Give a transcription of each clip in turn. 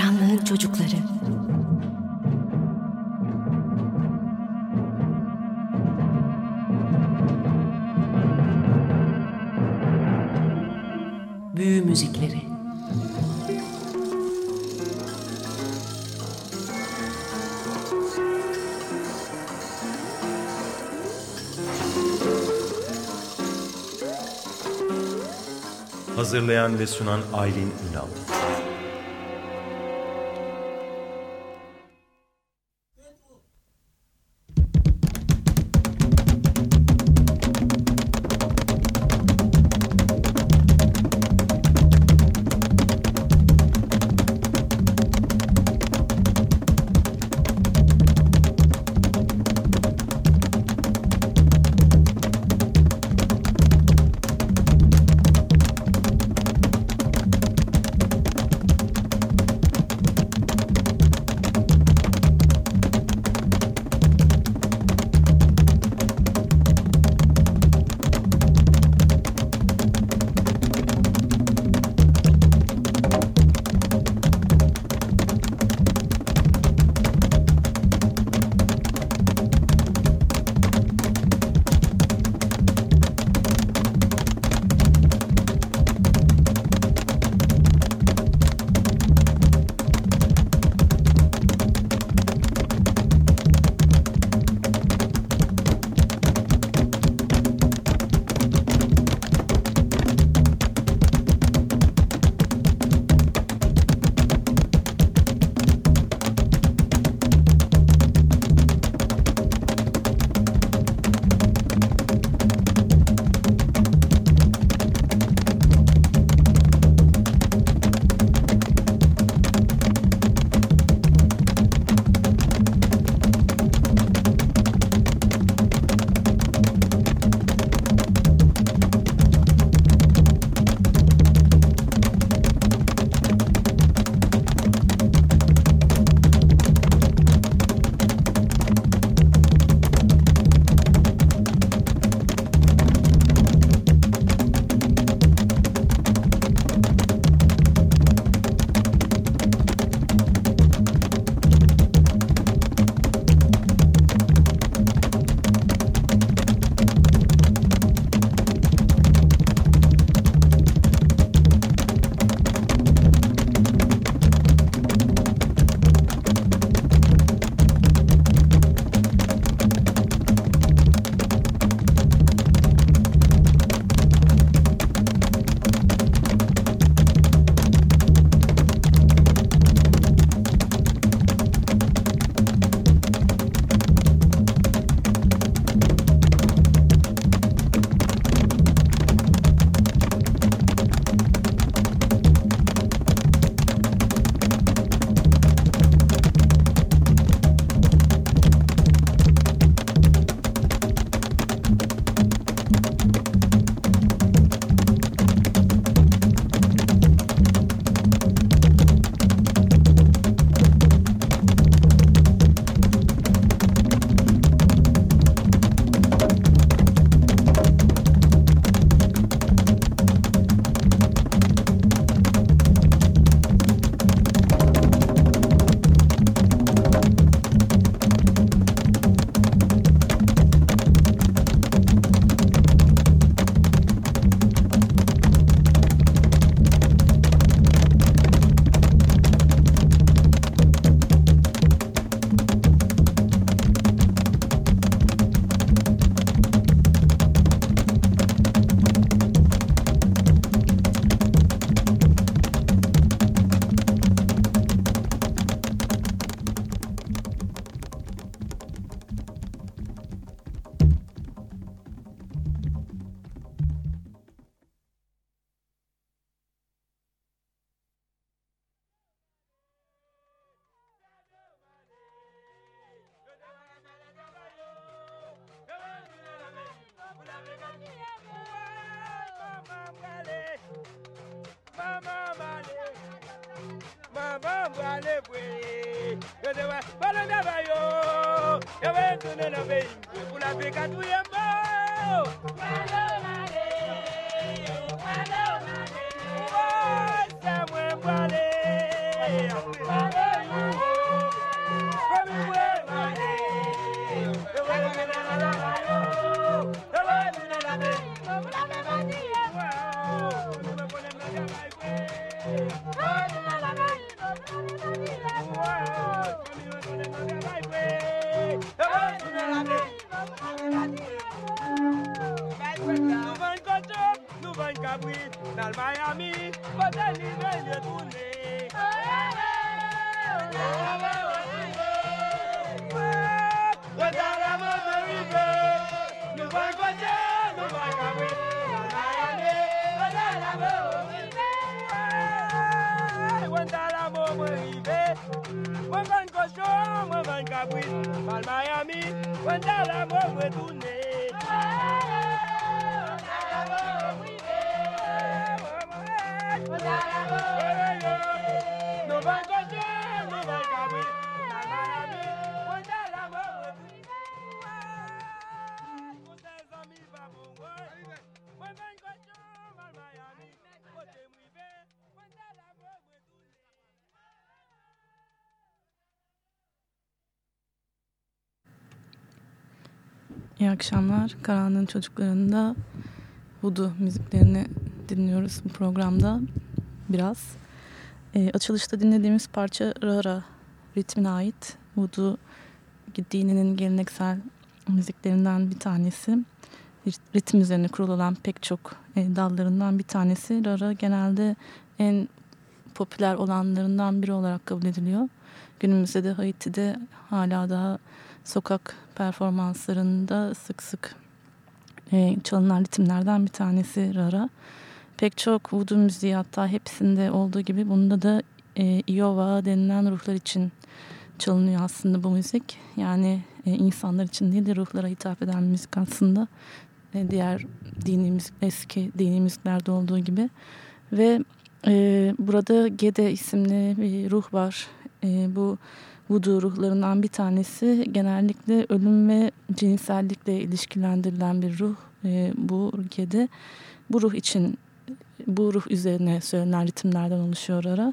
Karanlığın çocukları. Büyü müzikleri. Hazırlayan ve sunan Aylin Ünal. Miami, cuando la mueve tu İyi akşamlar. Karanlığın çocuklarında Voodoo müziklerini dinliyoruz bu programda biraz. E, açılışta dinlediğimiz parça Rara ritmine ait. Voodoo dininin geleneksel müziklerinden bir tanesi. Ritim üzerine kurulu olan pek çok e, dallarından bir tanesi. Rara genelde en popüler olanlarından biri olarak kabul ediliyor. Günümüzde de Haiti'de hala daha sokak performanslarında sık sık e, çalınan ritimlerden bir tanesi Rara. Pek çok voodoo müziği hatta hepsinde olduğu gibi bunda da e, Iowa denilen ruhlar için çalınıyor aslında bu müzik. Yani e, insanlar için değil de ruhlara hitap eden müzik aslında. E, diğer dini müzik, eski dini müziklerde olduğu gibi. Ve e, burada Gede isimli bir ruh var. E, bu voodoo ruhlarından bir tanesi genellikle ölüm ve cinsellikle ilişkilendirilen bir ruh. E, bu ülkede bu ruh için bu ruh üzerine söylenen ritimlerden oluşuyor ara.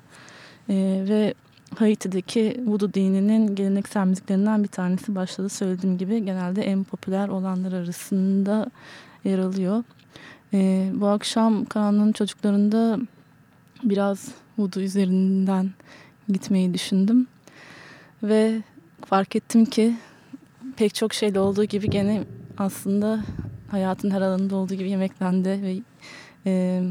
E, ve Haiti'deki voodoo dininin geleneksel müziklerinden bir tanesi başladı söylediğim gibi genelde en popüler olanlar arasında yer alıyor. E, bu akşam kanalın çocuklarında biraz voodoo üzerinden gitmeyi düşündüm. Ve fark ettim ki pek çok şeyle olduğu gibi gene aslında hayatın her alanında olduğu gibi yemeklende ve e,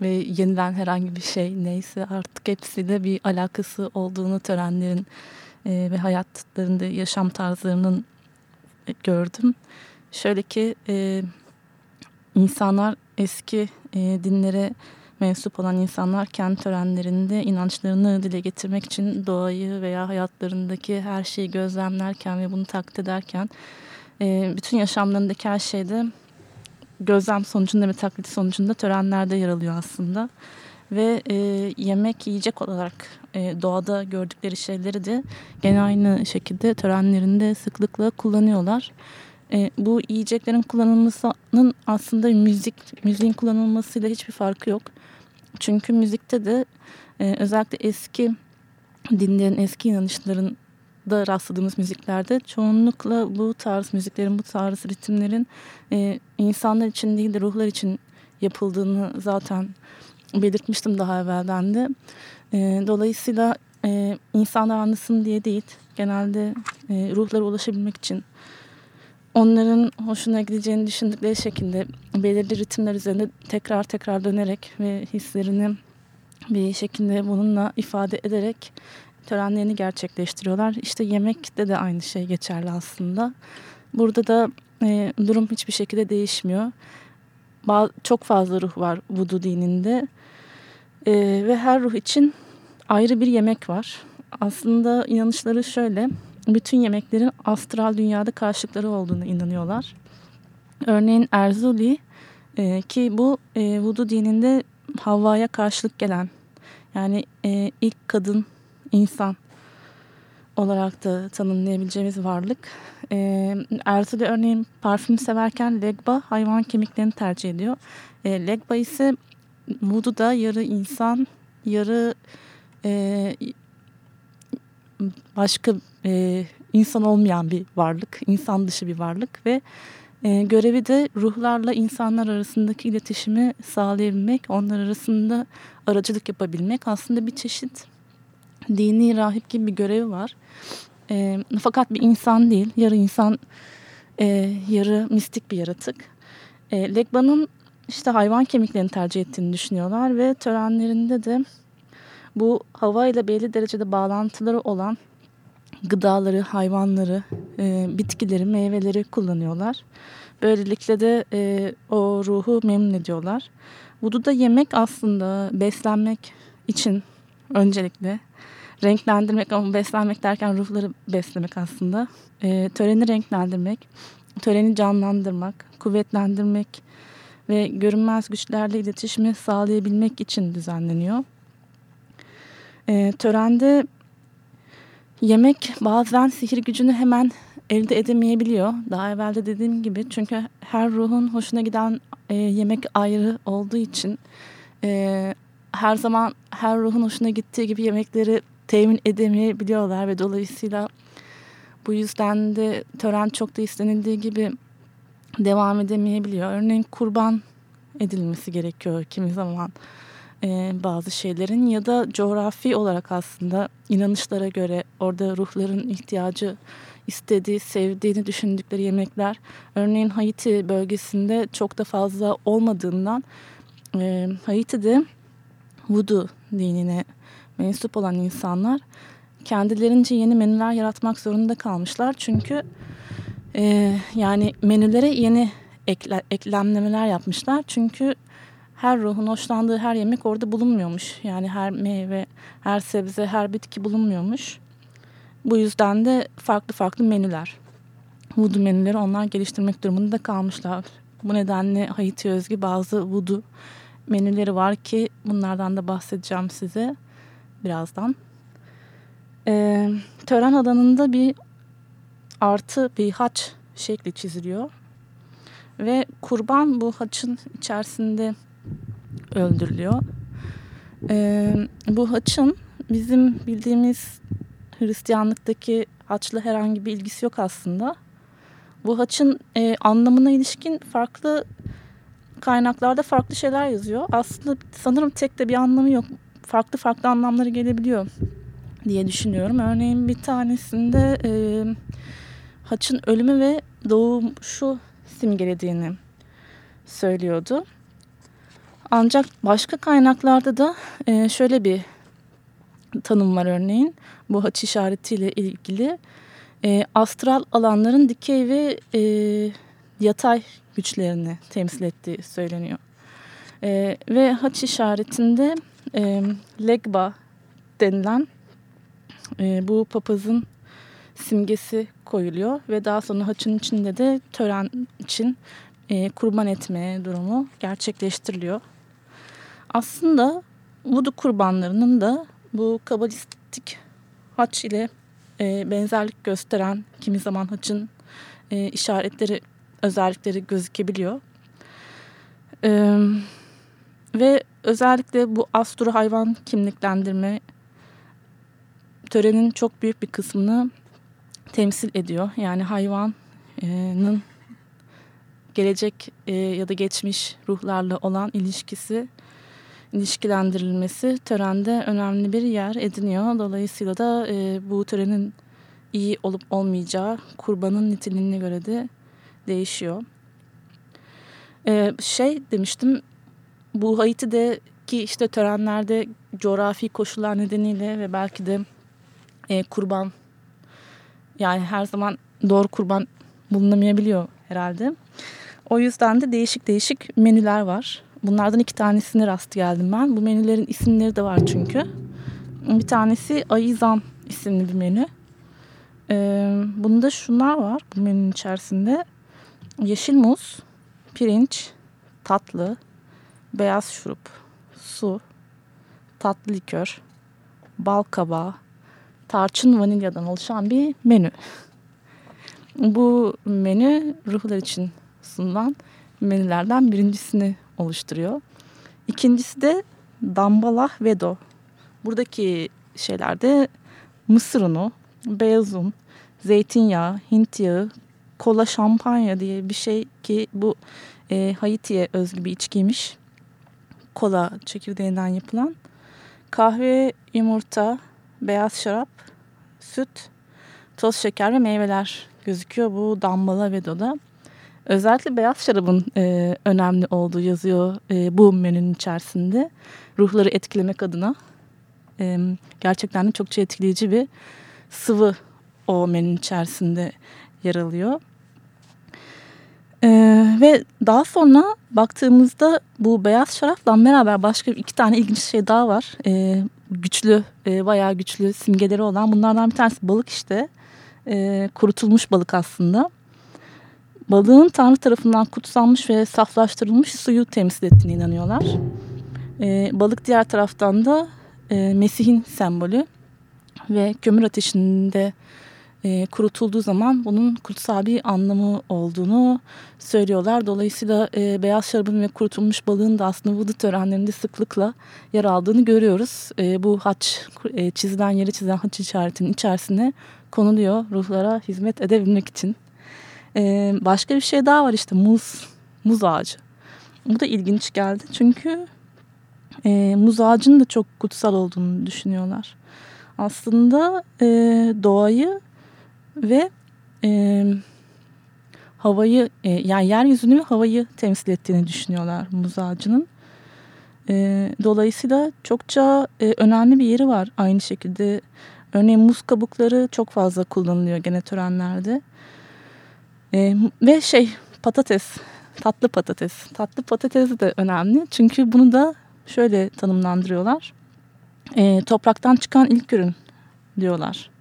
ve yenilen herhangi bir şey neyse artık hepsiyle bir alakası olduğunu törenlerin e, ve hayatlarında yaşam tarzlarının gördüm. Şöyle ki e, insanlar eski e, dinlere mensup olan insanlar kendi törenlerinde inançlarını dile getirmek için doğayı veya hayatlarındaki her şeyi gözlemlerken ve bunu taklit ederken e, bütün yaşamlarındaki her şeyde gözlem sonucunda ve taklit sonucunda törenlerde yer alıyor aslında. Ve e, yemek yiyecek olarak e, doğada gördükleri şeyleri de gene aynı şekilde törenlerinde sıklıkla kullanıyorlar. E, bu yiyeceklerin kullanılmasının aslında müzik müziğin kullanılmasıyla hiçbir farkı yok. Çünkü müzikte de e, özellikle eski dinlerin, eski inanışların da rastladığımız müziklerde çoğunlukla bu tarz müziklerin, bu tarz ritimlerin e, insanlar için değil de ruhlar için yapıldığını zaten belirtmiştim daha evvelden de. E, dolayısıyla e, insanlar anlasın diye değil, genelde e, ruhlara ulaşabilmek için onların hoşuna gideceğini düşündükleri şekilde belirli ritimler üzerinde tekrar tekrar dönerek ve hislerini bir şekilde bununla ifade ederek törenlerini gerçekleştiriyorlar. İşte yemekte de aynı şey geçerli aslında. Burada da e, durum hiçbir şekilde değişmiyor. Ba çok fazla ruh var Voodoo dininde e, ve her ruh için ayrı bir yemek var. Aslında inanışları şöyle bütün yemeklerin astral dünyada karşılıkları olduğunu inanıyorlar. Örneğin Erzuli e, ki bu e, Voodoo dininde Havva'ya karşılık gelen yani e, ilk kadın insan olarak da tanımlayabileceğimiz varlık. E, Erzuli örneğin parfüm severken Legba hayvan kemiklerini tercih ediyor. E, Legba ise Voodoo'da yarı insan yarı e, başka e, insan olmayan bir varlık, insan dışı bir varlık ve e, görevi de ruhlarla insanlar arasındaki iletişimi sağlayabilmek, onlar arasında aracılık yapabilmek. Aslında bir çeşit dini rahip gibi bir görevi var. E, fakat bir insan değil, yarı insan, e, yarı mistik bir yaratık. E, Legba'nın işte hayvan kemiklerini tercih ettiğini düşünüyorlar ve törenlerinde de bu hava ile belli derecede bağlantıları olan gıdaları, hayvanları, e, bitkileri, meyveleri kullanıyorlar. Böylelikle de e, o ruhu memnun ediyorlar. Vudu'da yemek aslında beslenmek için öncelikle renklendirmek ama beslenmek derken ruhları beslemek aslında. E, töreni renklendirmek, töreni canlandırmak, kuvvetlendirmek ve görünmez güçlerle iletişimi sağlayabilmek için düzenleniyor. E, törende yemek bazen sihir gücünü hemen elde edemeyebiliyor. Daha evvel de dediğim gibi çünkü her ruhun hoşuna giden e, yemek ayrı olduğu için e, her zaman her ruhun hoşuna gittiği gibi yemekleri temin edemeyebiliyorlar ve dolayısıyla bu yüzden de tören çok da istenildiği gibi devam edemeyebiliyor. Örneğin kurban edilmesi gerekiyor kimi zaman e, bazı şeylerin ya da coğrafi olarak aslında inanışlara göre orada ruhların ihtiyacı istediği, sevdiğini düşündükleri yemekler örneğin Haiti bölgesinde çok da fazla olmadığından e, Haiti'de Voodoo dinine mensup olan insanlar kendilerince yeni menüler yaratmak zorunda kalmışlar. Çünkü e, yani menülere yeni ekle, eklemlemeler yapmışlar. Çünkü her ruhun hoşlandığı her yemek orada bulunmuyormuş. Yani her meyve, her sebze, her bitki bulunmuyormuş. Bu yüzden de farklı farklı menüler. Voodoo menüleri onlar geliştirmek durumunda kalmışlar. Bu nedenle Haiti özgü bazı voodoo menüleri var ki bunlardan da bahsedeceğim size birazdan. Ee, tören alanında bir artı bir haç şekli çiziliyor. Ve kurban bu haçın içerisinde öldürülüyor. Ee, bu haçın bizim bildiğimiz Hristiyanlıktaki haçla herhangi bir ilgisi yok aslında. Bu haçın e, anlamına ilişkin farklı kaynaklarda farklı şeyler yazıyor. Aslında sanırım tek de bir anlamı yok. Farklı farklı anlamları gelebiliyor diye düşünüyorum. Örneğin bir tanesinde e, haçın ölümü ve doğuşu simgelediğini söylüyordu. Ancak başka kaynaklarda da e, şöyle bir tanım var örneğin. Bu haç işaretiyle ilgili. E, astral alanların dikey ve e, yatay güçlerini temsil ettiği söyleniyor. E, ve haç işaretinde e, legba denilen e, bu papazın simgesi koyuluyor ve daha sonra haçın içinde de tören için e, kurban etme durumu gerçekleştiriliyor. Aslında vudu kurbanlarının da bu kabalistik haç ile e, benzerlik gösteren kimi zaman haçın e, işaretleri, özellikleri gözükebiliyor. E, ve özellikle bu astro hayvan kimliklendirme törenin çok büyük bir kısmını temsil ediyor. Yani hayvanın gelecek e, ya da geçmiş ruhlarla olan ilişkisi ilişkilendirilmesi törende önemli bir yer ediniyor. Dolayısıyla da e, bu törenin iyi olup olmayacağı kurbanın niteliğine göre de değişiyor. E, şey demiştim bu Haiti'deki işte törenlerde coğrafi koşullar nedeniyle ve belki de e, kurban yani her zaman doğru kurban bulunamayabiliyor herhalde. O yüzden de değişik değişik menüler var. Bunlardan iki tanesine rast geldim ben. Bu menülerin isimleri de var çünkü. Bir tanesi Ayizan isimli bir menü. Ee, bunda şunlar var bu menünün içerisinde. Yeşil muz, pirinç, tatlı, beyaz şurup, su, tatlı likör, bal kabağı, tarçın vanilyadan oluşan bir menü. Bu menü ruhlar için sunulan menülerden birincisini oluşturuyor. İkincisi de dambalah vedo. Buradaki şeylerde mısır unu, beyaz un, zeytinyağı, hint yağı, kola şampanya diye bir şey ki bu e, Haiti'ye özgü bir içkiymiş. Kola çekirdeğinden yapılan. Kahve, yumurta, beyaz şarap, süt, toz şeker ve meyveler gözüküyor bu Dambala Vedo'da. Özellikle beyaz şarabın e, önemli olduğu yazıyor e, bu menünün içerisinde. Ruhları etkilemek adına. E, gerçekten de çokça etkileyici bir sıvı o menünün içerisinde yer alıyor. Ee, ve daha sonra baktığımızda bu beyaz şarapla beraber başka iki tane ilginç şey daha var. Ee, güçlü, e, bayağı güçlü simgeleri olan. Bunlardan bir tanesi balık işte. Ee, kurutulmuş balık aslında. Balığın Tanrı tarafından kutsanmış ve saflaştırılmış suyu temsil ettiğine inanıyorlar. Ee, balık diğer taraftan da e, Mesih'in sembolü ve kömür ateşinde e, kurutulduğu zaman bunun kutsal bir anlamı olduğunu söylüyorlar. Dolayısıyla e, beyaz şarabın ve kurutulmuş balığın da aslında vudu törenlerinde sıklıkla yer aldığını görüyoruz. E, bu haç e, çizilen yeri çizilen haç işaretinin içerisine konuluyor ruhlara hizmet edebilmek için. E, başka bir şey daha var işte muz, muz ağacı. Bu da ilginç geldi çünkü e, muz ağacının da çok kutsal olduğunu düşünüyorlar. Aslında e, doğayı ve e, havayı e, yani yeryüzünü ve havayı temsil ettiğini düşünüyorlar muz ağacının. E, dolayısıyla çokça e, önemli bir yeri var aynı şekilde. Örneğin muz kabukları çok fazla kullanılıyor gene törenlerde. E, ve şey patates, tatlı patates. Tatlı patates de önemli çünkü bunu da şöyle tanımlandırıyorlar. E, topraktan çıkan ilk ürün diyorlar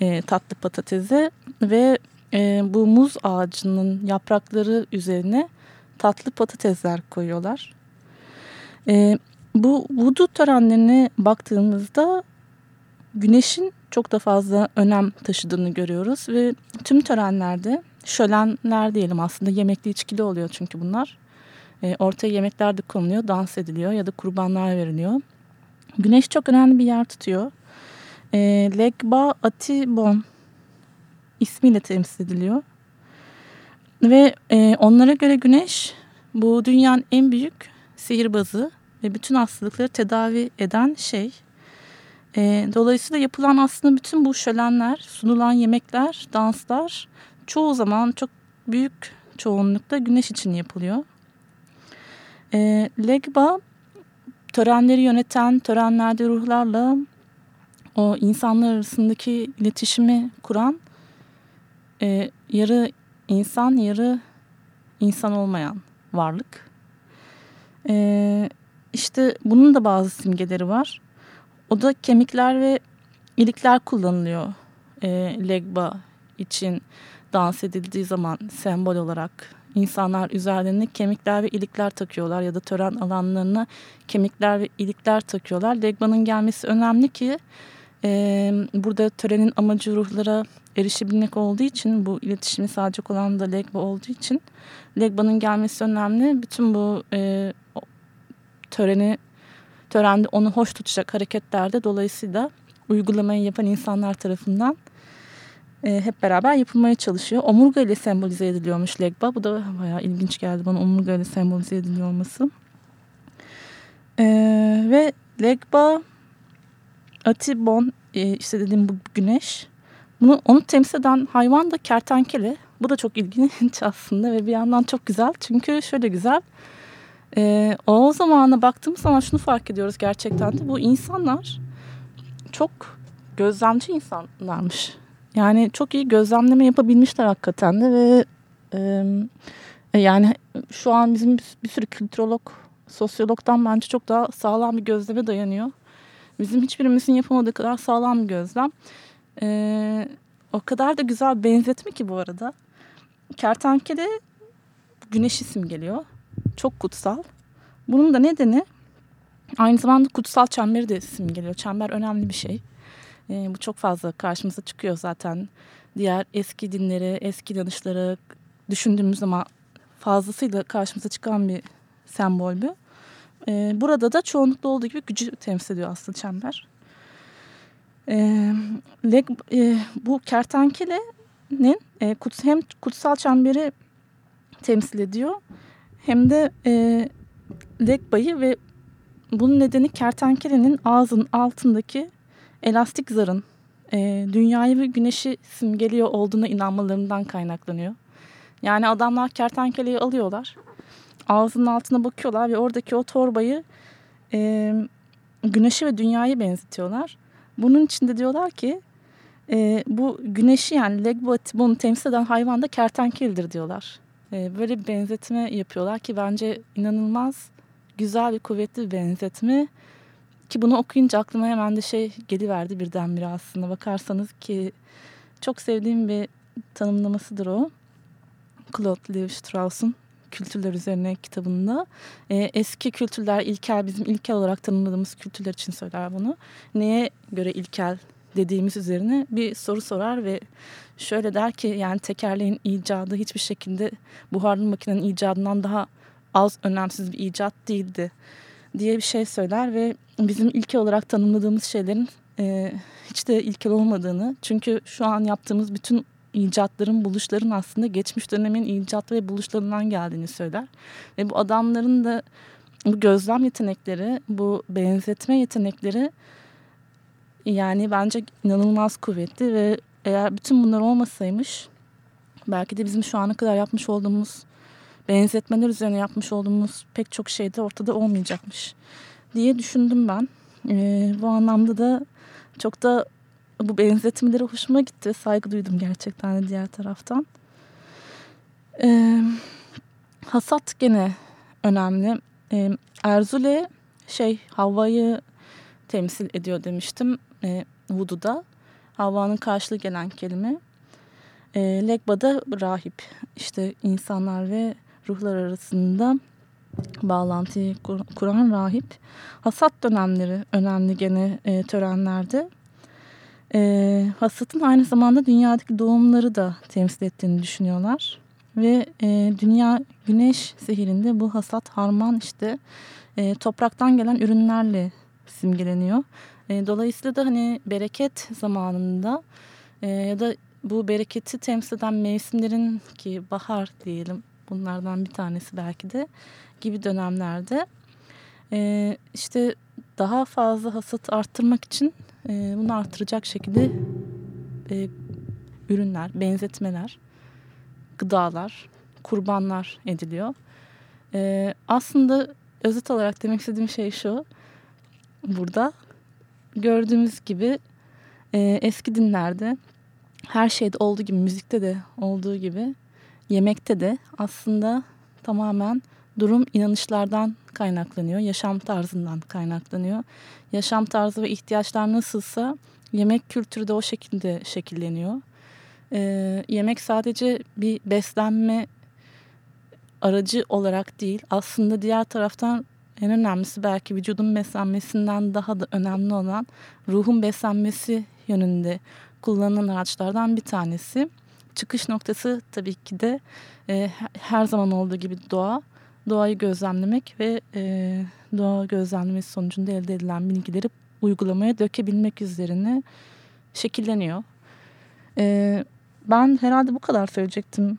e, tatlı patatese ve e, bu muz ağacının yaprakları üzerine tatlı patatesler koyuyorlar. E, bu vudu törenlerine baktığımızda güneşin çok da fazla önem taşıdığını görüyoruz ve tüm törenlerde şölenler diyelim aslında yemekli içkili oluyor çünkü bunlar. E, ortaya yemekler de konuluyor, dans ediliyor ya da kurbanlar veriliyor. Güneş çok önemli bir yer tutuyor. E, Legba Atibon ismiyle temsil ediliyor. Ve e, onlara göre güneş bu dünyanın en büyük sihirbazı ve bütün hastalıkları tedavi eden şey. E, dolayısıyla yapılan aslında bütün bu şölenler, sunulan yemekler, danslar çoğu zaman çok büyük çoğunlukta güneş için yapılıyor. E, Legba törenleri yöneten, törenlerde ruhlarla o insanlar arasındaki iletişimi kuran e, yarı insan yarı insan olmayan varlık. E, işte bunun da bazı simgeleri var. O da kemikler ve ilikler kullanılıyor e, legba için dans edildiği zaman sembol olarak insanlar üzerlerine kemikler ve ilikler takıyorlar ya da tören alanlarına kemikler ve ilikler takıyorlar. Legba'nın gelmesi önemli ki ee, burada törenin amacı ruhlara erişebilmek olduğu için bu iletişimi sağlayacak olan da Legba olduğu için Legba'nın gelmesi önemli. Bütün bu e, töreni törende onu hoş tutacak hareketlerde dolayısıyla uygulamayı yapan insanlar tarafından e, hep beraber yapılmaya çalışıyor. Omurga ile sembolize ediliyormuş Legba. Bu da bayağı ilginç geldi bana omurga ile sembolize ediliyor olması. E, ve Legba Atibon e, işte dediğim bu güneş. Bunu onu temsil eden hayvan da kertenkele. Bu da çok ilginç aslında ve bir yandan çok güzel. Çünkü şöyle güzel. E, o zamana baktığımız zaman şunu fark ediyoruz gerçekten de. Bu insanlar çok gözlemci insanlarmış. Yani çok iyi gözlemleme yapabilmişler hakikaten de ve e, yani şu an bizim bir sürü kültürolog, sosyologdan bence çok daha sağlam bir gözleme dayanıyor. Bizim hiçbirimizin yapamadığı kadar sağlam bir gözlem. Ee, o kadar da güzel benzetme ki bu arada. Kertenkele güneş isim geliyor. Çok kutsal. Bunun da nedeni aynı zamanda kutsal çemberi de isim geliyor. Çember önemli bir şey. Ee, bu çok fazla karşımıza çıkıyor zaten. Diğer eski dinleri, eski inanışları düşündüğümüz zaman fazlasıyla karşımıza çıkan bir sembol bu. E, burada da çoğunlukla olduğu gibi gücü temsil ediyor aslında çember. E, leg, e, bu kertenkelenin e, kuts, hem kutsal çemberi temsil ediyor hem de e, legbayı ve bunun nedeni kertenkelenin ağzının altındaki elastik zarın e, dünyayı ve güneşi simgeliyor olduğuna inanmalarından kaynaklanıyor. Yani adamlar kertenkeleyi alıyorlar. Ağzının altına bakıyorlar ve oradaki o torbayı e, güneşi ve dünyayı benzetiyorlar. Bunun içinde diyorlar ki e, bu güneşi yani Legbot'i temsil eden hayvan da kertenkeledir diyorlar. E, böyle bir benzetme yapıyorlar ki bence inanılmaz güzel ve kuvvetli bir benzetme. Ki bunu okuyunca aklıma hemen de şey geliverdi birdenbire aslında bakarsanız ki çok sevdiğim bir tanımlamasıdır o. Claude Levi-Strauss'un kültürler üzerine kitabında. E, eski kültürler ilkel bizim ilkel olarak tanımladığımız kültürler için söyler bunu. Neye göre ilkel dediğimiz üzerine bir soru sorar ve şöyle der ki yani tekerleğin icadı hiçbir şekilde buharlı makinenin icadından daha az önemsiz bir icat değildi diye bir şey söyler ve bizim ilke olarak tanımladığımız şeylerin e, hiç de ilkel olmadığını çünkü şu an yaptığımız bütün icatların, buluşların aslında geçmiş dönemin icat ve buluşlarından geldiğini söyler. Ve bu adamların da bu gözlem yetenekleri, bu benzetme yetenekleri yani bence inanılmaz kuvvetli ve eğer bütün bunlar olmasaymış belki de bizim şu ana kadar yapmış olduğumuz benzetmeler üzerine yapmış olduğumuz pek çok şey de ortada olmayacakmış diye düşündüm ben. Ee, bu anlamda da çok da bu benzetmeleri hoşuma gitti ve saygı duydum gerçekten de diğer taraftan. Ee, hasat gene önemli. Ee, Erzule şey Havva'yı temsil ediyor demiştim e, Voodoo'da. Havva'nın karşılığı gelen kelime. E, Legba'da rahip. İşte insanlar ve ruhlar arasında bağlantıyı kur, kuran rahip. Hasat dönemleri önemli gene e, törenlerde. E, hasatın aynı zamanda dünyadaki doğumları da temsil ettiğini düşünüyorlar. Ve e, dünya güneş zehirinde bu hasat harman işte e, topraktan gelen ürünlerle simgeleniyor. E, dolayısıyla da hani bereket zamanında e, ya da bu bereketi temsil eden mevsimlerin ki bahar diyelim bunlardan bir tanesi belki de gibi dönemlerde e, işte daha fazla hasat arttırmak için e, bunu arttıracak şekilde e, ürünler, benzetmeler, gıdalar, kurbanlar ediliyor. E, aslında özet olarak demek istediğim şey şu. Burada gördüğümüz gibi e, eski dinlerde her şeyde olduğu gibi, müzikte de olduğu gibi, yemekte de aslında tamamen durum inanışlardan kaynaklanıyor, yaşam tarzından kaynaklanıyor. Yaşam tarzı ve ihtiyaçlar nasılsa yemek kültürü de o şekilde şekilleniyor. Ee, yemek sadece bir beslenme aracı olarak değil, aslında diğer taraftan en önemlisi belki vücudun beslenmesinden daha da önemli olan ruhun beslenmesi yönünde kullanılan araçlardan bir tanesi. Çıkış noktası tabii ki de e, her zaman olduğu gibi doğa. Doğayı gözlemlemek ve e, doğa gözlemlemesi sonucunda elde edilen bilgileri uygulamaya dökebilmek üzerine şekilleniyor. E, ben herhalde bu kadar söyleyecektim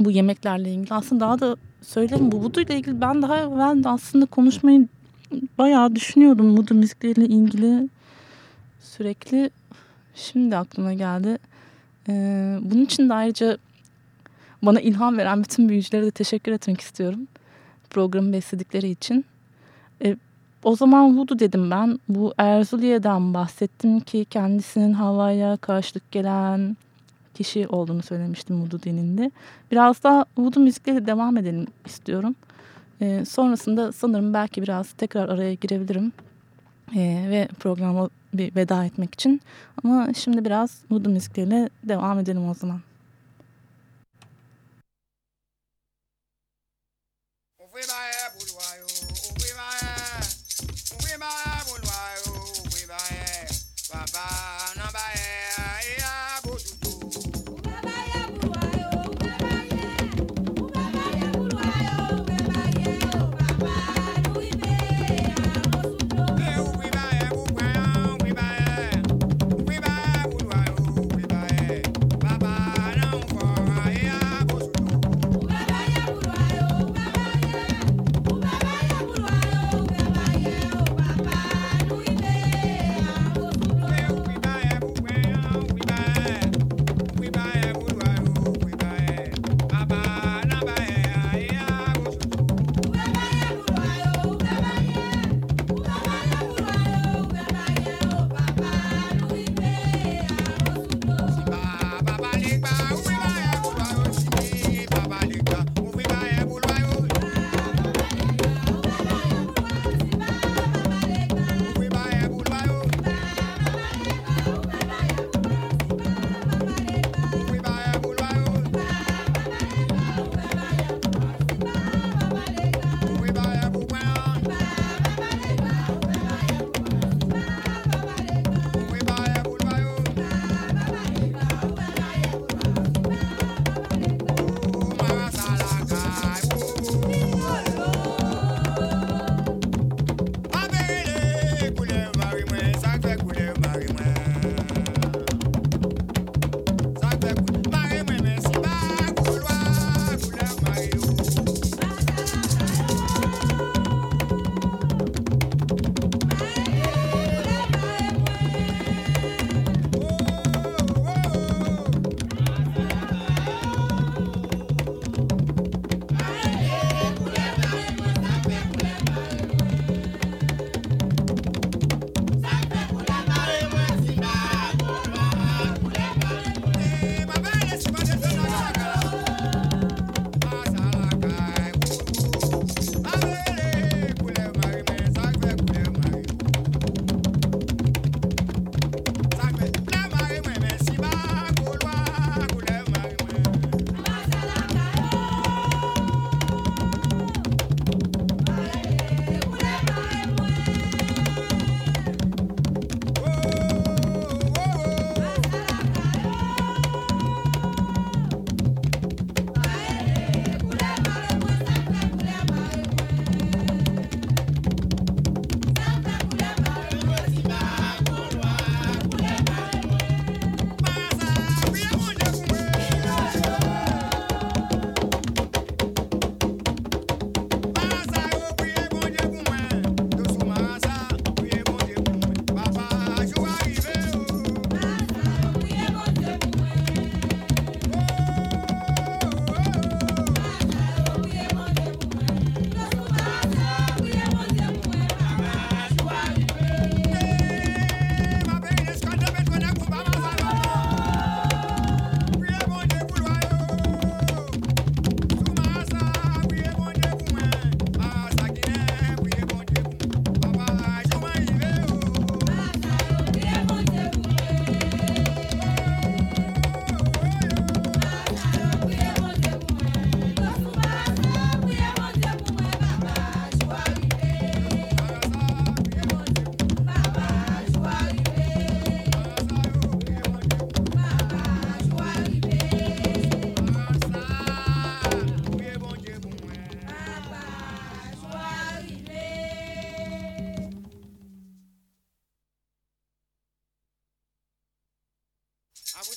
bu yemeklerle ilgili. Aslında daha da söylerim bu Voodoo ile ilgili ben daha evvel de aslında konuşmayı bayağı düşünüyordum Voodoo müzikleriyle ilgili sürekli şimdi aklıma geldi. Ee, bunun için de ayrıca bana ilham veren bütün büyücülere de teşekkür etmek istiyorum. Programı besledikleri için. Ee, o zaman Voodoo dedim ben. Bu Erzuliye'den bahsettim ki kendisinin havaya karşılık gelen kişi olduğunu söylemiştim Voodoo dininde. Biraz daha Voodoo müzikleri devam edelim istiyorum. E, sonrasında sanırım belki biraz tekrar araya girebilirim. E, ve programa bir veda etmek için. Ama şimdi biraz Voodoo müzikleriyle devam edelim o zaman.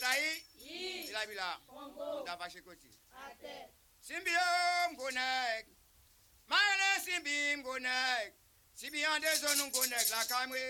sai silabila davashe koti simbi yo mgonek maele simbi la kamwe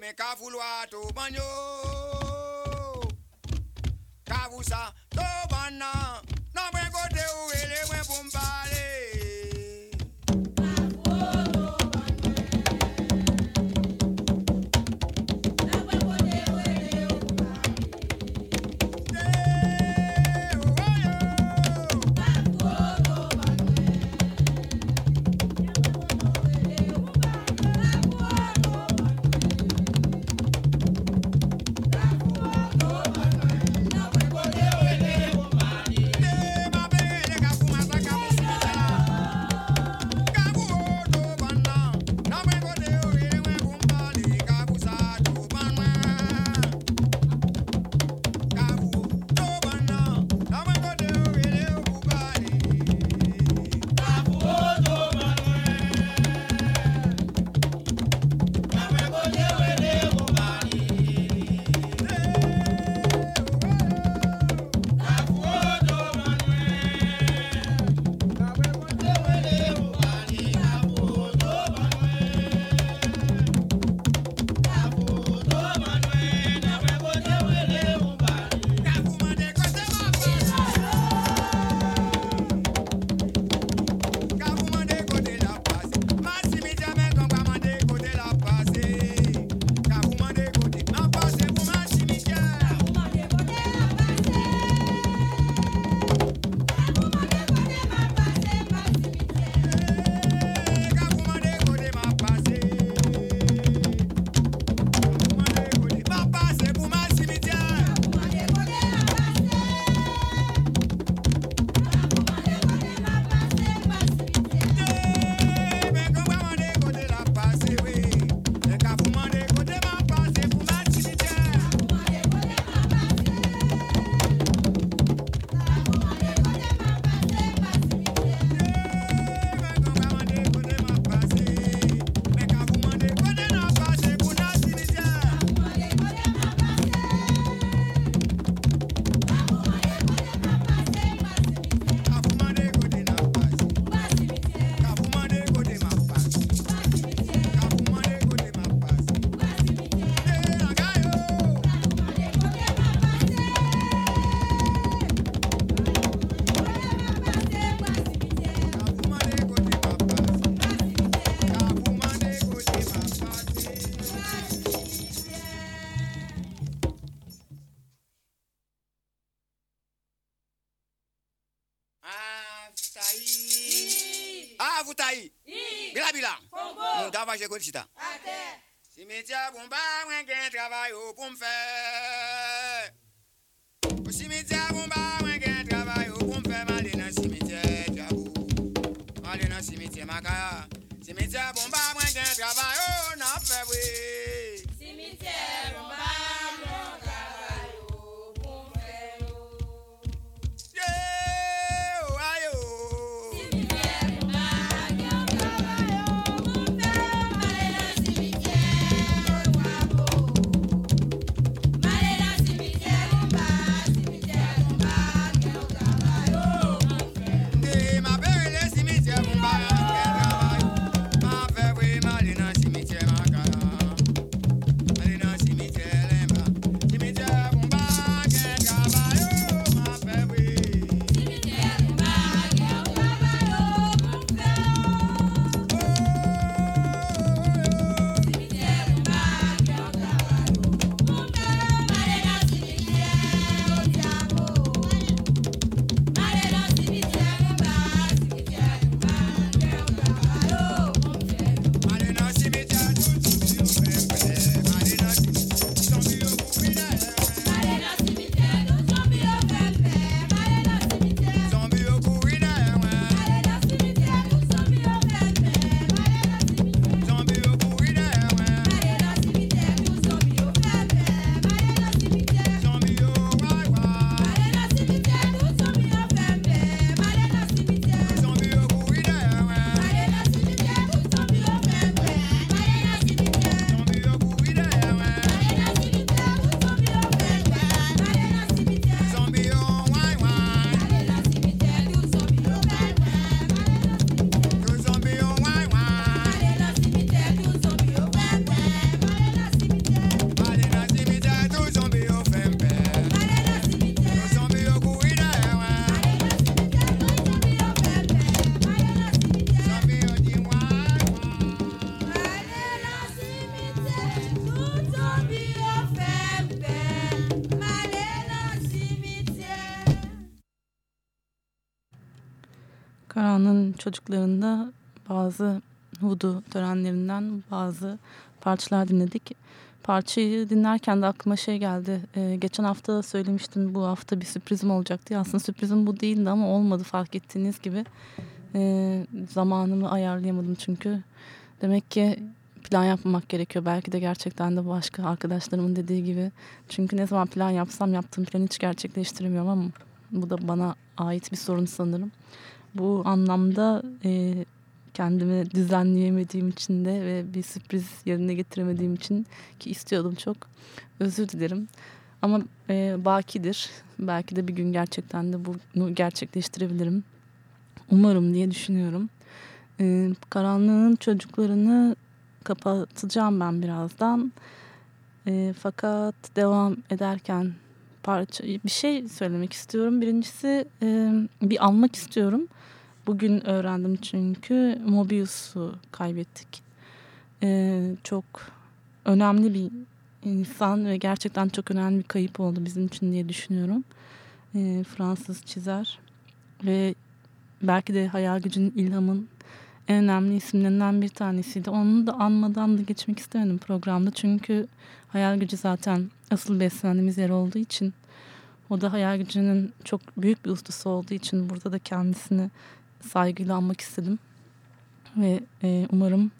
me kavu lwa to banyo. Kavu to bana. Çocuklarında bazı vudu törenlerinden bazı parçalar dinledik. Parçayı dinlerken de aklıma şey geldi. Ee, geçen hafta söylemiştim bu hafta bir sürprizim olacak diye. Aslında sürprizim bu değildi ama olmadı fark ettiğiniz gibi. Ee, zamanımı ayarlayamadım çünkü. Demek ki plan yapmamak gerekiyor. Belki de gerçekten de başka arkadaşlarımın dediği gibi. Çünkü ne zaman plan yapsam yaptığım planı hiç gerçekleştiremiyorum ama bu da bana ait bir sorun sanırım. Bu anlamda e, kendimi düzenleyemediğim için de ve bir sürpriz yerine getiremediğim için ki istiyordum çok özür dilerim. Ama e, bakidir. Belki de bir gün gerçekten de bunu gerçekleştirebilirim. Umarım diye düşünüyorum. E, karanlığın çocuklarını kapatacağım ben birazdan. E, fakat devam ederken parça bir şey söylemek istiyorum. Birincisi e, bir almak istiyorum. Bugün öğrendim çünkü Mobius'u kaybettik. E, çok önemli bir insan ve gerçekten çok önemli bir kayıp oldu bizim için diye düşünüyorum. E, Fransız çizer ve belki de hayal gücünün ilhamın en önemli isimlerinden bir tanesiydi. Onu da anmadan da geçmek istemedim programda. Çünkü hayal gücü zaten asıl beslendiğimiz yer olduğu için o da hayal gücünün çok büyük bir ustası olduğu için burada da kendisini saygıyla anmak istedim. Ve e, umarım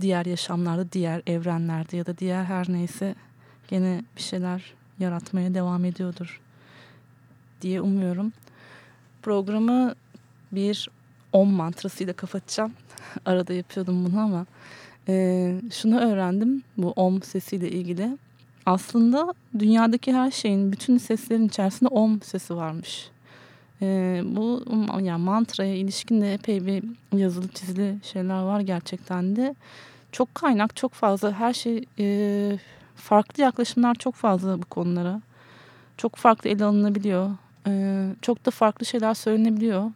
diğer yaşamlarda, diğer evrenlerde ya da diğer her neyse gene bir şeyler yaratmaya devam ediyordur diye umuyorum. Programı bir om mantrasıyla kapatacağım. Arada yapıyordum bunu ama e, şunu öğrendim bu om sesiyle ilgili. Aslında dünyadaki her şeyin, bütün seslerin içerisinde om sesi varmış. E, bu yani mantraya ilişkin de epey bir yazılı çizili şeyler var gerçekten de. Çok kaynak, çok fazla her şey e, farklı yaklaşımlar çok fazla bu konulara. Çok farklı ele alınabiliyor. E, çok da farklı şeyler söylenebiliyor.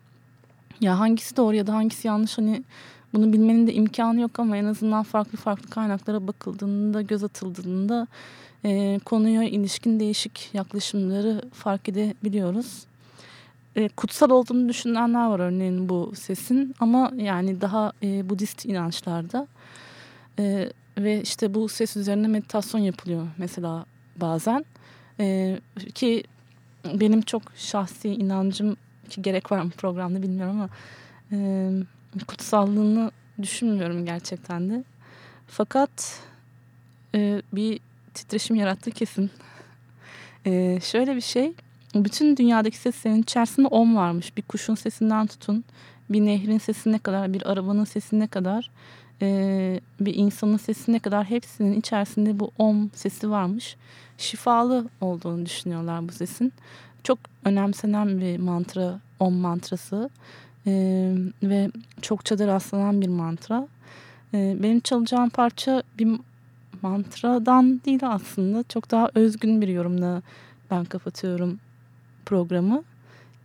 Ya hangisi doğru ya da hangisi yanlış hani bunu bilmenin de imkanı yok ama en azından farklı farklı kaynaklara bakıldığında, göz atıldığında e, konuya ilişkin değişik yaklaşımları fark edebiliyoruz. E, kutsal olduğunu düşünenler var örneğin bu sesin. Ama yani daha e, Budist inançlarda e, ve işte bu ses üzerine meditasyon yapılıyor mesela bazen. E, ki benim çok şahsi inancım ki gerek var mı programda bilmiyorum ama e, kutsallığını düşünmüyorum gerçekten de. Fakat e, bir titreşim yarattığı kesin. E, şöyle bir şey, bütün dünyadaki seslerin içerisinde om varmış. Bir kuşun sesinden tutun, bir nehrin sesine kadar, bir arabanın sesine kadar, bir insanın sesine kadar hepsinin içerisinde bu om sesi varmış. Şifalı olduğunu düşünüyorlar bu sesin. Çok önemsenen bir mantra, om mantrası ve çokça da rastlanan bir mantra. Benim çalacağım parça bir mantradan değil aslında. Çok daha özgün bir yorumla ben kapatıyorum programı.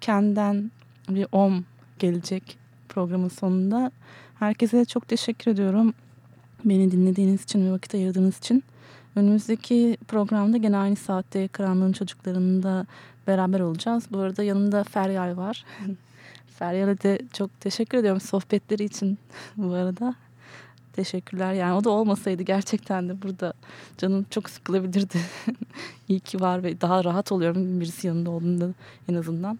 Kendinden bir om gelecek programın sonunda. Herkese çok teşekkür ediyorum. Beni dinlediğiniz için ve vakit ayırdığınız için. Önümüzdeki programda gene aynı saatte Karanlığın Çocukları'nda beraber olacağız. Bu arada yanımda Feryal var. Feryal'e de çok teşekkür ediyorum sohbetleri için bu arada. Teşekkürler. Yani o da olmasaydı gerçekten de burada canım çok sıkılabilirdi. İyi ki var ve daha rahat oluyorum birisi yanında olduğunda en azından.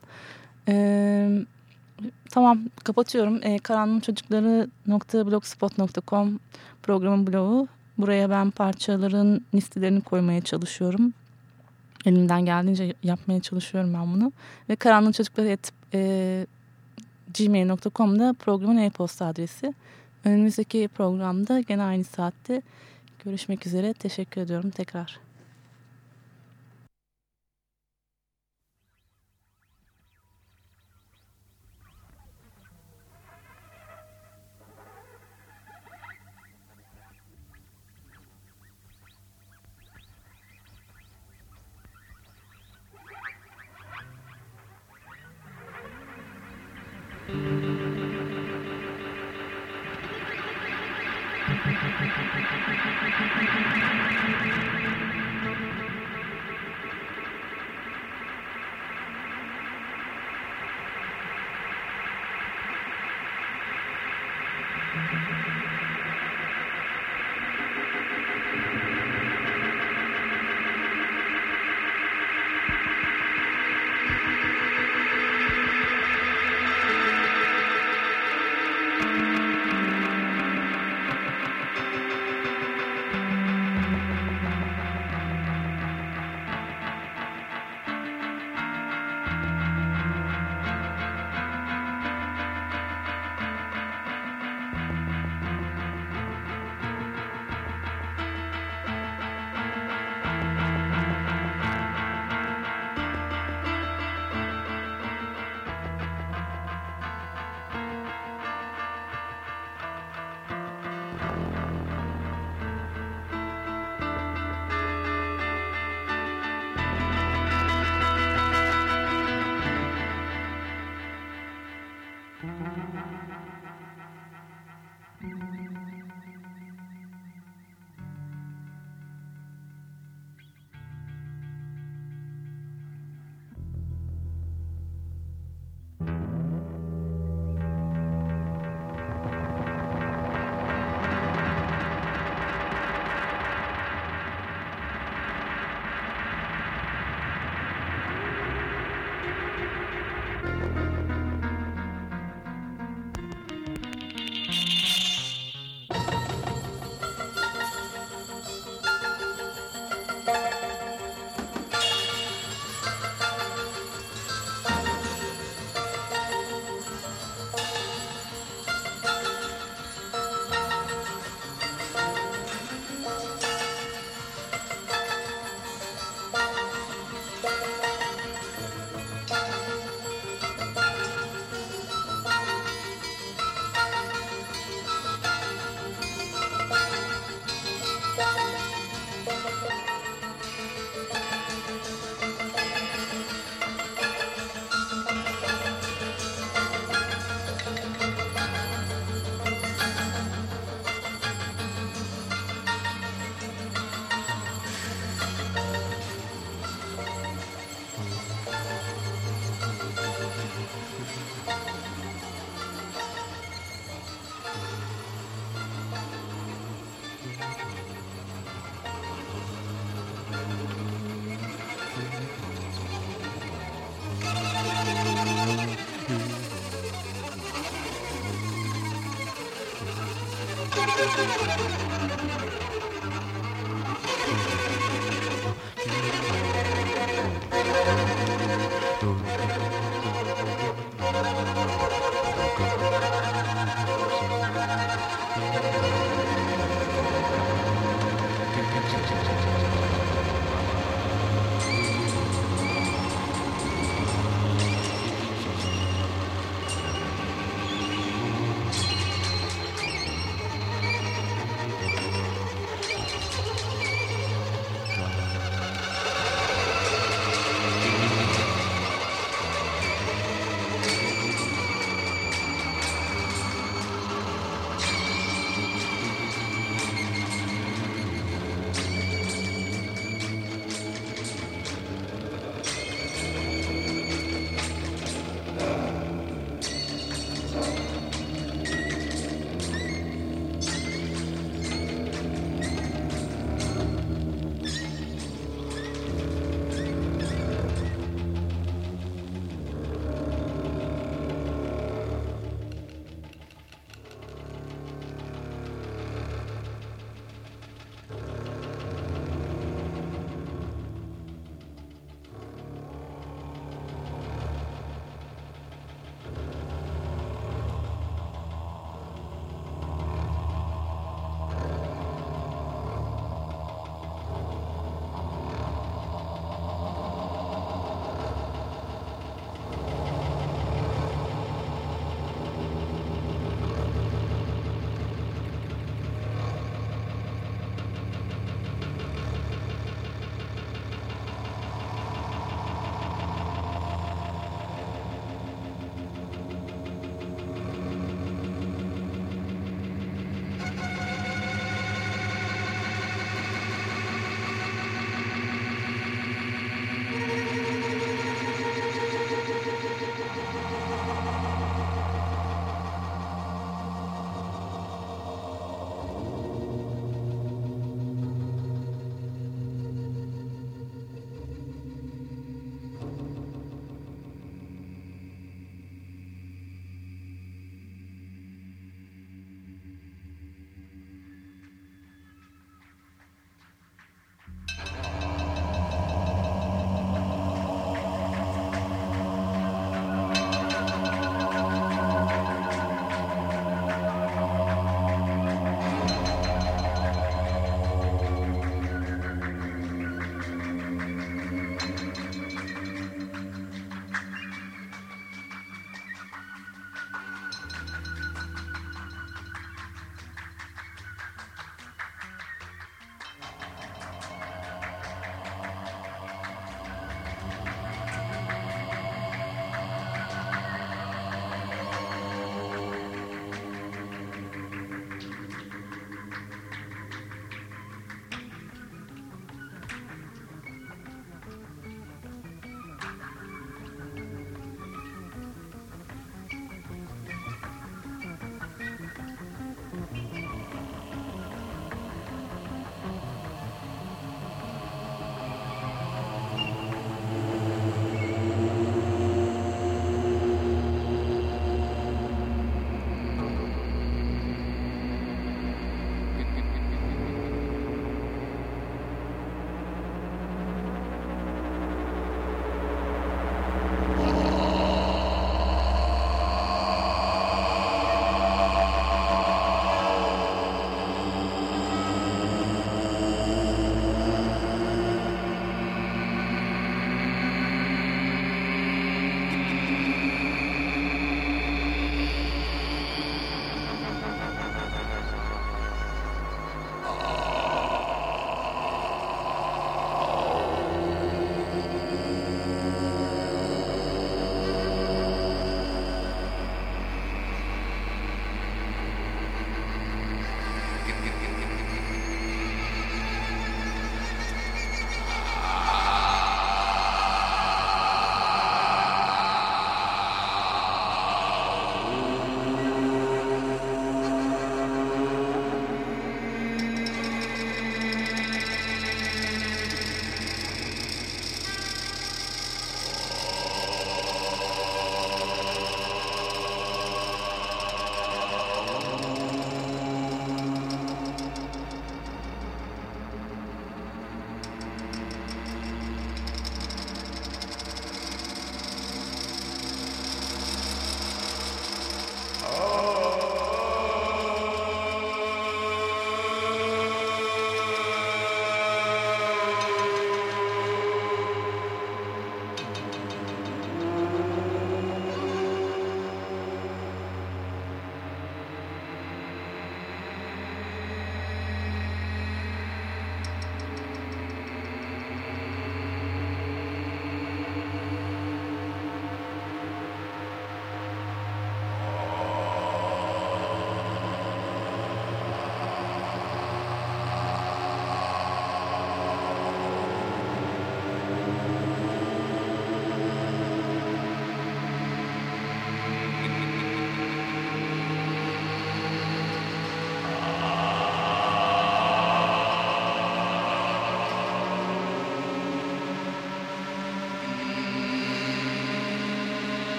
Ee, tamam kapatıyorum. Ee, karanlığınçocukları.blogspot.com programın blogu. Buraya ben parçaların listelerini koymaya çalışıyorum. Elimden geldiğince yapmaya çalışıyorum ben bunu. Ve karanlığın çocukları et, e, gmail.com'da programın e-posta adresi. Önümüzdeki programda gene aynı saatte görüşmek üzere. Teşekkür ediyorum tekrar.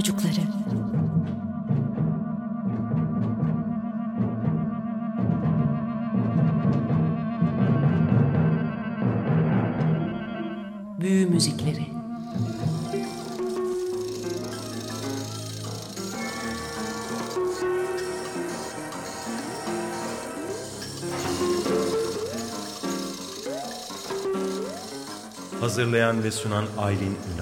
Çocukları. Büyü müzikleri. Hazırlayan ve sunan Aylin Ünal.